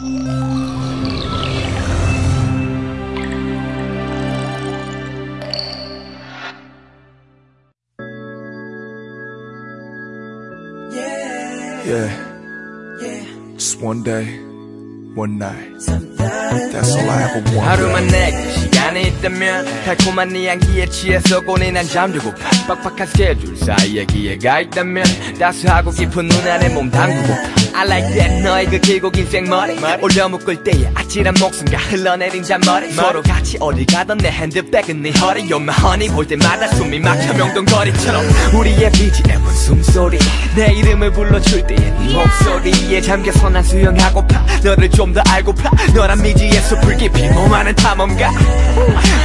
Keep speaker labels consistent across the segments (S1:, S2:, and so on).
S1: Yeah. Yeah. Just one day, one night. That's all I ever want.
S2: 하루만 내게 시간이 있다면 달콤한 네 향기에 취해서 고뇌 난 잠들고파 빡빡한 스케줄 사이에 기회가 있다면 따스하고 깊은 눈 안에 몸 담그고파 I like that 너의 그 길고 긴 생머리 올려 묶을 때의 아찔한 목숨과 흘러내린 잔머리 서로 같이 어디 가던 내 핸드백은 네 허리 You're my honey 볼 때마다 숨이 막혀 명동거리처럼 우리의 BGM은 숨소리 내 이름을 불러줄 때의 네 목소리에 잠겨서 난 수영하고파 너를 좀더 알고파 너란 미지의 숲을 깊이 몸하는 탐험가.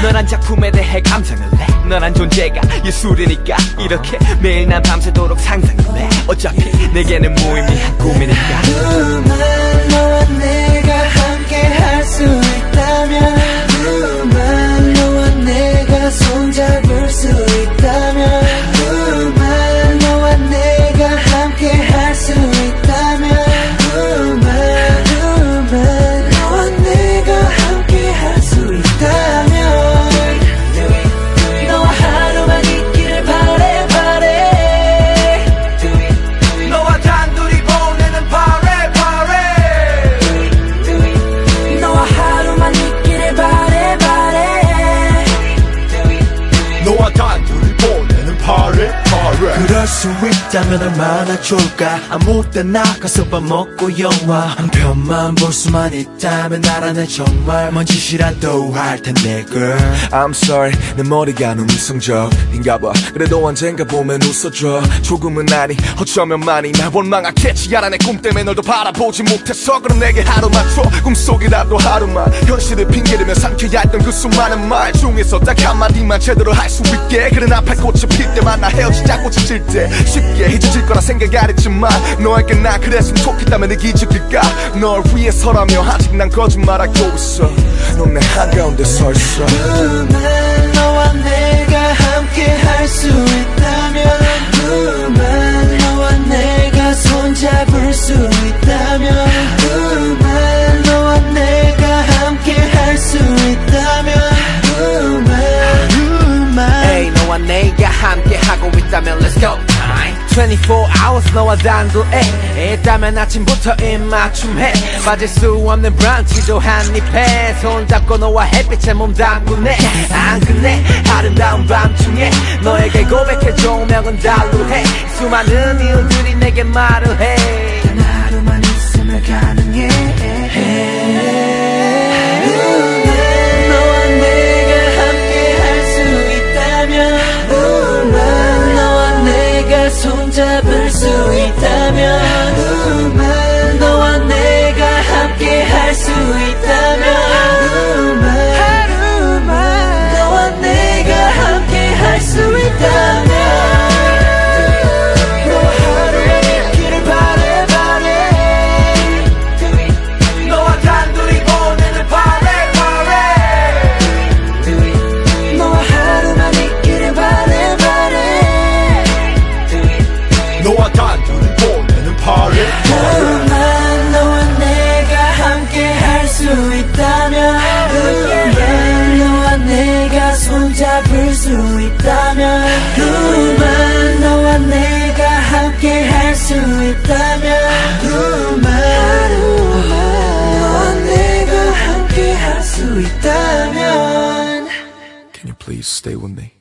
S2: 너란 작품에 대해 감상을 해. 너란 존재가 예술이니까 이렇게 매일 난 밤새도록 상상을 해. 어차피 내게는 무의미한 꿈이니까.
S3: 누만 너와 내가 함께 할수 수 있다면 얼마나 좋을까? 아무 때나 가서 밥 먹고 영화 한 편만 볼 수만 있다면 나라는 정말 뭔 짓이라도 할 텐데 girl.
S1: I'm sorry 내 머리가 너무 이성적인가 봐. 그래도 언젠가 보면 웃어줘. 조금은 아니 어쩌면 많이 날 원망하겠지. 알아 내 꿈 때문에 널더 바라보지 못해서 그럼 내게 하루만 줘 꿈속이라도 하루만 현실을 핑계대며 삼켜야 했던 그 수많은 말 중에서 딱 한마디만 제대로 할 수 있게. 그래 나팔 꽃이 필 때만 나 헤어지자 꽃이 질때 쉽게 잊어질 거라 생각 안 했지만 너에게 나 그랬으면 좋겠다면 내 기적일까? 널 위해서라며 아직 난 거짓말하고 있어. 넌 내 한가운데 서 있어
S2: 24 hours 너와 단둘에 있다면 아침부터 입맞춤해. 빠질 수 없는 브런치도 한입해. 손잡고 너와 햇빛에 몸 담그네. 안 끝내. 아름다운 밤중에 너에게 고백해 조명은 달루해. 수많은 이유들이 내게 말을 해.
S3: 단 하루만 있으면 가 손잡을 수 있다면 있다면 그만 너와 내가 손잡을 수 있다면 그만 너와 내가 함께 할 수 있다면 그만 너와 내가 함께 할 수 있다면
S1: Can you please stay with me?